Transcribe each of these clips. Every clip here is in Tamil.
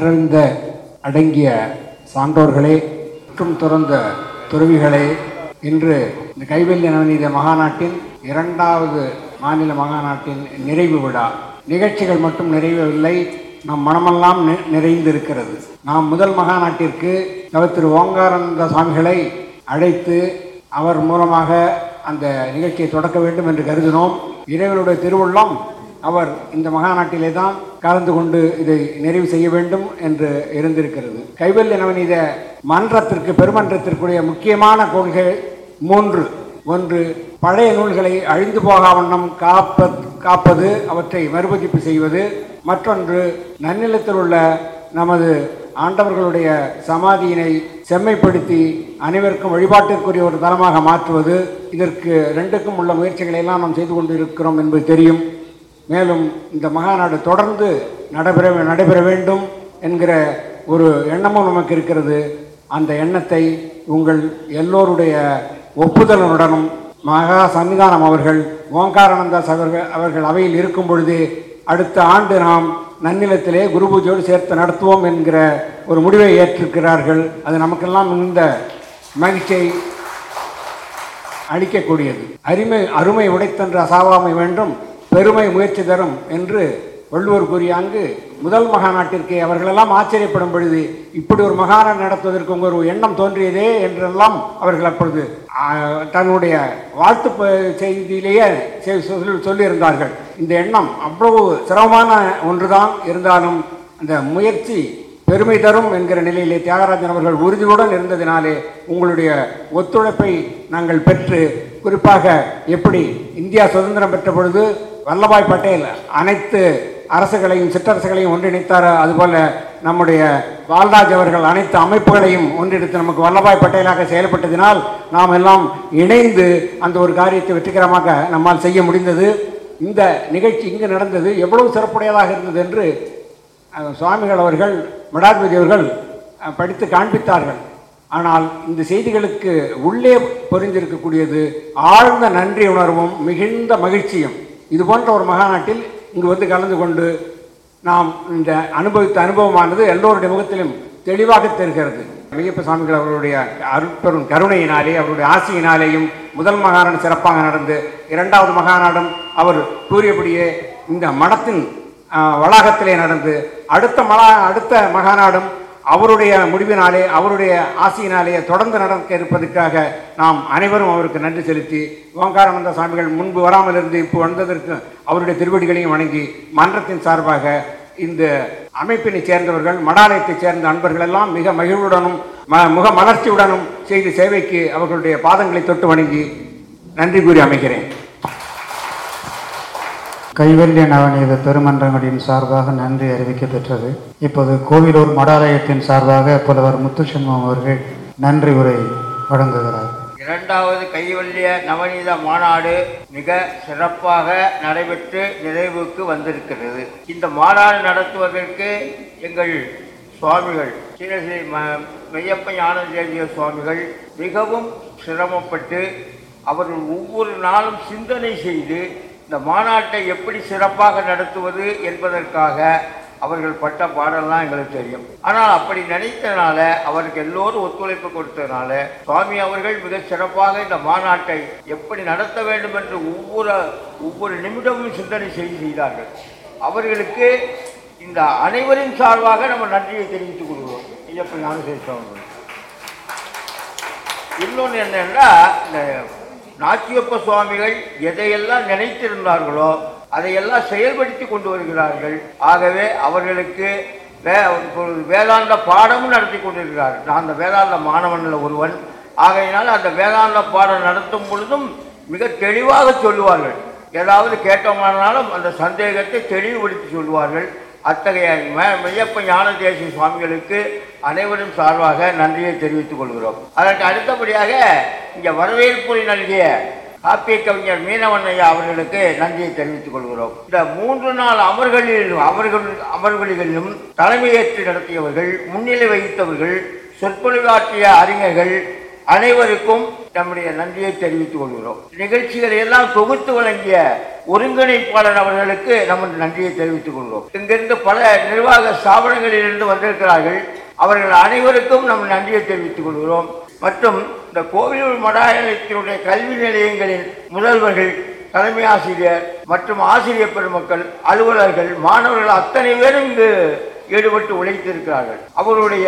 திறந்த அடங்கிய சான்றோர்களே மற்றும் துறந்த துறவிகளே இன்று இந்த கைவல்ய நவநீத மகாநாட்டின் இரண்டாவது மாநில மகாநாட்டின் நிறைவு விழா. நிகழ்ச்சிகள் மட்டும் நிறைவவில்லை நம் மனமெல்லாம் நிறைந்திருக்கிறது. நாம் முதல் மகாநாட்டிற்கு அவர் திரு ஓங்காரந்த சுவாமிகளை அழைத்து அவர் மூலமாக அந்த நிகழ்ச்சியை தொடக்க வேண்டும் என்று கருதினோம். இறைவனுடைய திருவுள்ளம் அவர் இந்த மகாநாட்டிலே தான் கலந்து கொண்டு இதை நிறைவு செய்ய வேண்டும் என்று இருந்திருக்கிறது. கைவல்ய நவநீத மன்றத்திற்கு பெருமன்றத்திற்குரிய முக்கியமான கொள்கை மூன்று. ஒன்று பழைய நூல்களை அழிந்து போகா வண்ணம் காப்ப காப்பது அவற்றை மறுபதிப்பு செய்வது. மற்றொன்று நன்னிலத்தில் உள்ள நமது ஆண்டவர்களுடைய சமாதியினை செம்மைப்படுத்தி அனைவருக்கும் வழிபாட்டிற்குரிய ஒரு தலமாக மாற்றுவது. இதற்கு ரெண்டுக்கும் உள்ள முயற்சிகளை எல்லாம் நாம் செய்து கொண்டு இருக்கிறோம் என்பது தெரியும். மேலும் இந்த மகாநாடு தொடர்ந்து நடைபெற நடைபெற வேண்டும் என்கிற ஒரு எண்ணமும் நமக்கு இருக்கிறது. அந்த எண்ணத்தை உங்கள் எல்லோருடைய ஒப்புதலுடனும் மகா சன்னிதானம் அவர்கள் ஓங்காரானந்தாஸ் அவர்கள் அவர்கள் அவையில் இருக்கும் பொழுது அடுத்த ஆண்டு நாம் நன்னிலத்திலே குரு பூஜையோடு சேர்த்து நடத்துவோம் என்கிற ஒரு முடிவை ஏற்றிருக்கிறார்கள். அது நமக்கெல்லாம் இந்த மகிழ்ச்சியை அளிக்கக்கூடியது. அருமை அருமை உடைத்தன்று அசாவாமை வேண்டும். பெருமை முயற்சி தரும் என்று வள்ளுவர் கூறிய அங்கு முதல் மகாநாட்டிற்கு அவர்களெல்லாம் ஆச்சரியப்படும் பொழுது இப்படி ஒரு மகாநாடு நடத்துவதற்கு உங்கள் ஒரு எண்ணம் தோன்றியதே என்றெல்லாம் அவர்கள் அப்பொழுது தன்னுடைய வாழ்த்து செய்தியிலேயே செ- சொல்லியிருந்தார்கள். இந்த எண்ணம் அவ்வளவு சிரமமான ஒன்றுதான் இருந்தாலும் அந்த முயற்சி பெருமை தரும் என்கிற நிலையிலே தியாகராஜன் அவர்கள் உறுதியுடன் இருந்ததினாலே உங்களுடைய ஒத்துழைப்பை நாங்கள் பெற்று குறிப்பாக எப்படி இந்தியா சுதந்திரம் பெற்ற பொழுது வல்லபாய் பட்டேல் அனைத்து அரசுகளையும் சிற்றரசுகளையும் ஒன்றிணைத்தார். அதுபோல நம்முடைய வால்ராஜ் அவர்கள் அனைத்து அமைப்புகளையும் ஒன்றிணைத்து நமக்கு வல்லபாய் பட்டேலாக செயல்பட்டதினால் நாம் எல்லாம் இணைந்து அந்த ஒரு காரியத்தை வெற்றிகரமாக நம்மால் செய்ய முடிந்தது. இந்த நிகழ்ச்சி இங்கு நடந்தது. எவ்வளவு சிறப்புடையதாக இருந்தது என்று சுவாமிகள் அவர்கள் மடாதிபதி அவர்கள் படித்து காண்பித்தார்கள். ஆனால் இந்த செய்திகளுக்கு உள்ளே பொறிந்திருக்கக்கூடியது ஆழ்ந்த நன்றி உணர்வும் மிகுந்த மகிழ்ச்சியும். இது போன்ற ஒரு மகாநாட்டில் இங்கு வந்து கலந்து கொண்டு நாம் இந்த அனுபவித்த அனுபவமானது எல்லோருடைய முகத்திலும் தெளிவாக தெரிகிறது. ஐயப்ப சுவாமிகள் அவர்களுடைய அருட்பெரும் கருணையினாலே அவருடைய ஆசையினாலேயும் முதல் மகாநாடு சிறப்பாக நடந்து இரண்டாவது மகாநாடும் அவர் கூறியபடியே இந்த மடத்தின் வளாகத்திலே நடந்து அடுத்த மலா அடுத்த மகாநாடும் அவருடைய முடிவினாலே அவருடைய ஆசையினாலே தொடர்ந்து நடக்க இருப்பதற்காக நாம் அனைவரும் அவருக்கு நன்றி செலுத்தி ஓங்காரானந்த சுவாமிகள் முன்பு வராமல் இருந்து இப்போ வந்ததற்கு அவருடைய திருவடிகளையும் வணங்கி மன்றத்தின் சார்பாக இந்த அமைப்பினை சேர்ந்தவர்கள் மடாலயத்தைச் சேர்ந்த அன்பர்கள் எல்லாம் மிக மகிழ்வுடனும் ம- முக மலர்ச்சியுடனும் செய்த சேவைக்கு அவர்களுடைய பாதங்களை தொட்டு வணங்கி நன்றி கூறி அமைகிறேன். கைவல்ய நவநீத பெருமன்றங்களின் சார்பாக நன்றி அறிவிக்க பெற்றது இப்போது கோவிலூர் மடாலயத்தின் சார்பாக புலவர் முத்துசண்முகம் அவர்கள் நன்றி உரை வழங்குகிறார். இரண்டாவது கைவல்ய நவநீத மாநாடு மிக சிறப்பாக நடைபெற்று நிறைவுக்கு வந்திருக்கிறது. இந்த மாநாடு நடத்துவதற்கு எங்கள் சுவாமிகள் ஸ்ரீ மெய்யப்ப ஞானதேவிய சுவாமிகள் மிகவும் சிரமப்பட்டு அவர்கள் ஒவ்வொரு நாளும் சிந்தனை செய்து இந்த மாநாட்டை எப்படி சிறப்பாக நடத்துவது என்பதற்காக அவர்கள் பட்ட பாடலாம் எங்களுக்கு தெரியும். ஆனால் அப்படி நினைத்தனால அவருக்கு எல்லோரும் ஒத்துழைப்பு கொடுத்ததுனால சுவாமி அவர்கள் மிக சிறப்பாக இந்த மாநாட்டை எப்படி நடத்த வேண்டும் என்று ஒவ்வொரு ஒவ்வொரு நிமிடமும் சிந்தனை செய்து செய்தார்கள். அவர்களுக்கு இந்த அனைவரின் சார்பாக நம்ம நன்றியை தெரிவித்துக் கொள்கிறோம். ஐயப்பன் ஞானசேஷன் அவர்கள். இன்னொன்று என்னென்னா இந்த நாச்சியப்ப சுவாமிகள் எதையெல்லாம் நினைத்திருந்தார்களோ அதையெல்லாம் செயல்படுத்தி கொண்டு வருகிறார்கள். ஆகவே அவர்களுக்கு வே- ஒரு வேதாந்த பாடமும் நடத்தி கொண்டிருக்கிறார். நான் அந்த வேதாந்த மாணவனில் ஒருவன். ஆகையினால் அந்த வேதாந்த பாடம் நடத்தும் பொழுதும் மிக தெளிவாக சொல்லுவார்கள். ஏதாவது கேட்டோமானாலும் அந்த சந்தேகத்தை தெளிவுபடுத்தி சொல்லுவார்கள். அத்தகைய ம- மெய்யப்ப ஞான தேசிய சுவாமிகளுக்கு அனைவரும் சார்பாக நன்றியை தெரிவித்துக் கொள்கிறோம். அதற்கு அடுத்தபடியாக இங்கே வரவேற்புரை நல்கிய காப்பிய கவிஞர் மீனவன் ஐயா அவர்களுக்கு நன்றியை தெரிவித்துக் கொள்கிறோம். இந்த மூன்று நாள் அமர்களிலும் அவர்கள் அமர்வுகளிலும் தலைமையேற்று நடத்தியவர்கள் முன்னிலை வகித்தவர்கள் சொற்பொழிவாற்றிய அறிஞர்கள் அனைவருக்கும் நம்முடைய நன்றியை தெரிவித்துக் கொள்கிறோம். நிகழ்ச்சிகளை எல்லாம் தொகுத்து வழங்கிய ஒருங்கிணைப்பாளர் அவர்களுக்கு நமது நன்றியை தெரிவித்துக் கொள்கிறோம். இங்கிருந்து பல நிர்வாக ஸ்தாபனங்களிலிருந்து வந்திருக்கிறார்கள். அவர்கள் அனைவருக்கும் நம் நன்றியை தெரிவித்துக் கொள்கிறோம். மற்றும் இந்த கோவிலூர் மடாலயத்தினுடைய கல்வி நிலையங்களின் முதல்வர்கள் தலைமை ஆசிரியர் மற்றும் ஆசிரியர் பெருமக்கள் அலுவலர்கள் மாணவர்கள் அத்தனை பேரும் இங்கு ஈடுபட்டு உழைத்திருக்கிறார்கள். அவருடைய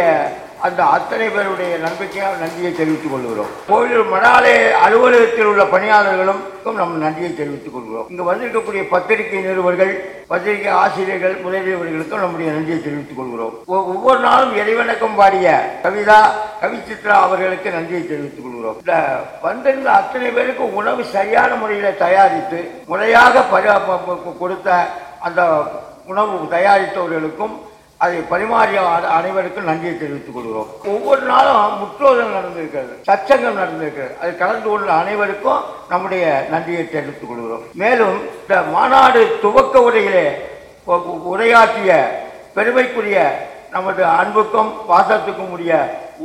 அந்த அத்தனை பேருடைய நம்பிக்கையாக நன்றியை தெரிவித்துக் கொள்கிறோம். கோயில் மடாலய அலுவலகத்தில் உள்ள பணியாளர்களும் நம் நன்றியை தெரிவித்துக் கொள்கிறோம். இங்கு வந்திருக்கக்கூடிய பத்திரிகை நிறுவர்கள் பத்திரிகை ஆசிரியர்கள் முதலியவர்களுக்கும் நம்முடைய நன்றியை தெரிவித்துக் கொள்கிறோம். ஒவ்வொரு நாளும் இறைவணக்கம் பாடிய கவிதா கவிச்சித்ரா அவர்களுக்கு நன்றியை தெரிவித்துக் கொள்கிறோம். இந்த வந்திருந்த அத்தனை பேருக்கும் உணவு சரியான முறையில் தயாரித்து முறையாக பரி- கொடுத்த அந்த உணவு தயாரித்தவர்களுக்கும் அதை பரிமாறிய அனைவருக்கும் நன்றியை தெரிவித்துக் கொள்கிறோம். ஒவ்வொரு நாளும் முற்றோதல் நடந்திருக்கிறது சச்சங்கம் நடந்திருக்கிறது. அது கலந்து கொண்ட அனைவருக்கும் நம்முடைய நன்றியை தெரிவித்துக் கொள்கிறோம். மேலும் இந்த மாநாடு துவக்க உரையிலே உரையாற்றிய பெருமைக்குரிய நமது அன்புக்கும் பாசத்துக்கும் உரிய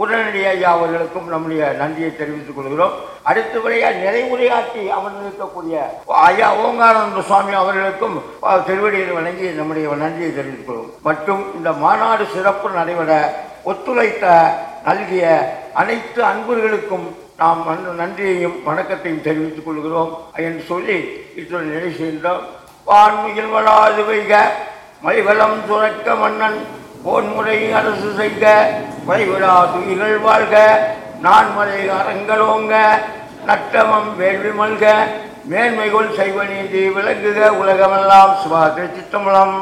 உடனடி ஐயா அவர்களுக்கும் நம்முடைய நன்றியை தெரிவித்துக் கொள்கிறோம். அடுத்தபடியாக நிறைவுரையாற்றி அமர்ந்திருக்கக்கூடிய ஐயா ஓங்கானந்த சுவாமி அவர்களுக்கும் திருவடியில் வணங்கி நம்முடைய நன்றியை தெரிவித்துக் கொள்வோம். மற்றும் இந்த மாநாடு சிறப்பு நடைபெற ஒத்துழைத்த நல்கிய அனைத்து அன்பர்களுக்கும் நாம் நன்றியையும் வணக்கத்தையும் தெரிவித்துக் கொள்கிறோம் என்று சொல்லி இத்துடன் நிலை செய்கின்றோம். வான்மையில் வளாது வைக மைவளம் சுரக்க மன்னன் போன்முறை அரசு செய்க வைவிழா துயில்கள் வாழ்க நான்மறை அறங்களோங்க நட்டமம் வேள்வி மல்க மேன்மைகள் செய்வ நீதி விளங்குக உலகமெல்லாம் சிவா சித்தமலம்.